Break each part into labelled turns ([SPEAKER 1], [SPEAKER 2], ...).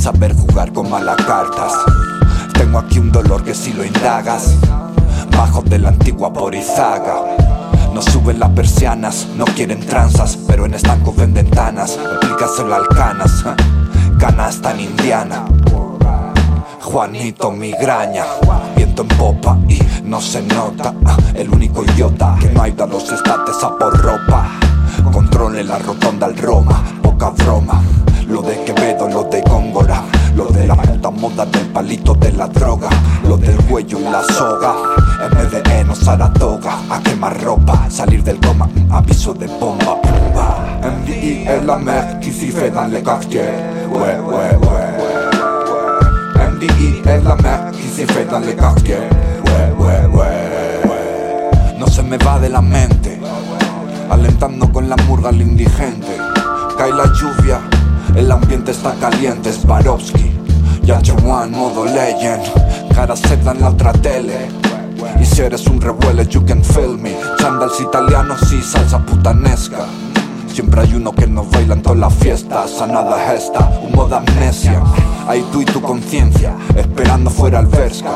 [SPEAKER 1] saber jugar con malas cartas. Tengo aquí un dolor que si lo indagas, bajo de la antigua Porizaga. No suben las persianas, no quieren tranzas, pero en estancos venden tanas. Explícaselo al canas, canasta en indiana. Juanito migraña, viento en popa y no se nota. El único idiota que no ha ido a los estates a por ropa. Controle la rotonda al Roma, poca broma. Lo de Quevedo, lo de Góngora. Lo de la puta moda del palito de la droga. Lo del cuello y la soga. En de Eno, Saratoga. A quemar ropa, salir del coma. Aviso de bomba. MDI est la merde qui s'y fait dans les quartiers. Ouais, ouais, ouais. MDI es la merde qui s'y fait dans les quartiers. Ouais. No se me va de la mente. Alentando con la murga al indigente. Cae la lluvia, el ambiente está caliente. Swarovski, Yachewan, modo legend. Cara seta en la otra tele. Y si eres un revuelo, you can feel me. Chandals italianos y salsa putanesca. Siempre hay uno que nos baila en todas las fiestas. A nada esta, humo de amnesia. Ahí tú y tu conciencia, esperando fuera el Vesca.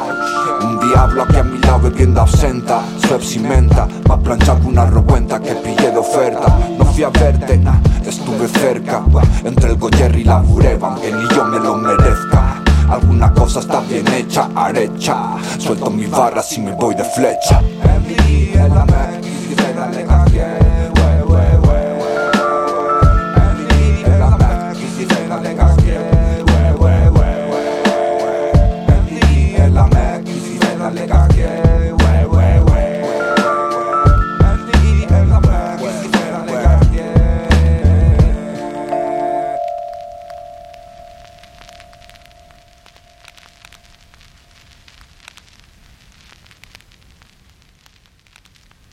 [SPEAKER 1] Un diablo aquí a mi lado bebiendo absenta. Suez y menta, pa' planchar una revuenta que pillé de oferta. No fui a verte, estuve cerca. Entre el Goyer y la Bureba, aunque ni yo me lo merezca. Alguna cosa está bien hecha, arecha. Suelto mis barras y me voy de flecha.